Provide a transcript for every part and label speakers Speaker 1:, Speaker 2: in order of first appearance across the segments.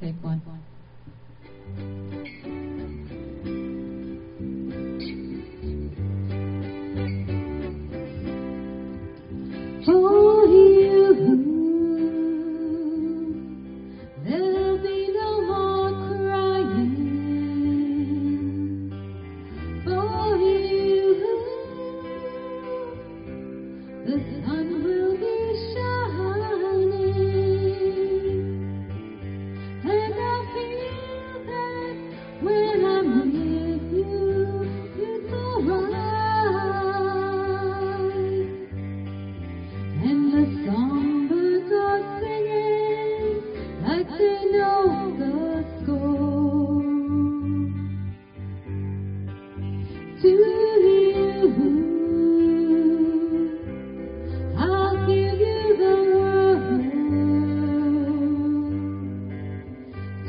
Speaker 1: Take one.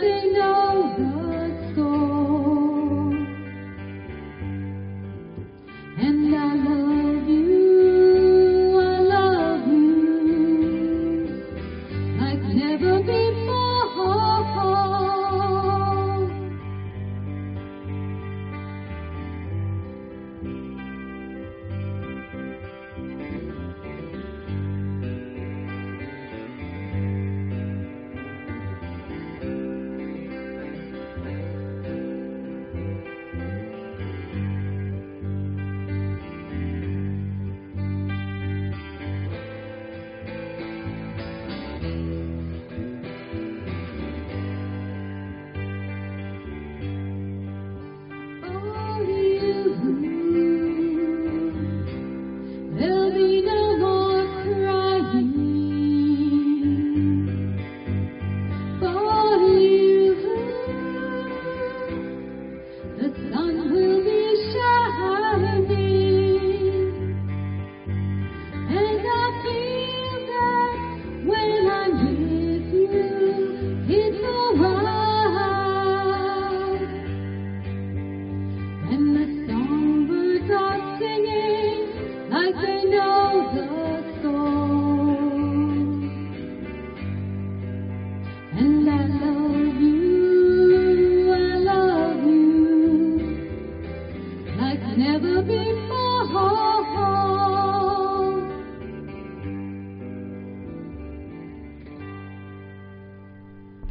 Speaker 2: nothing know. It's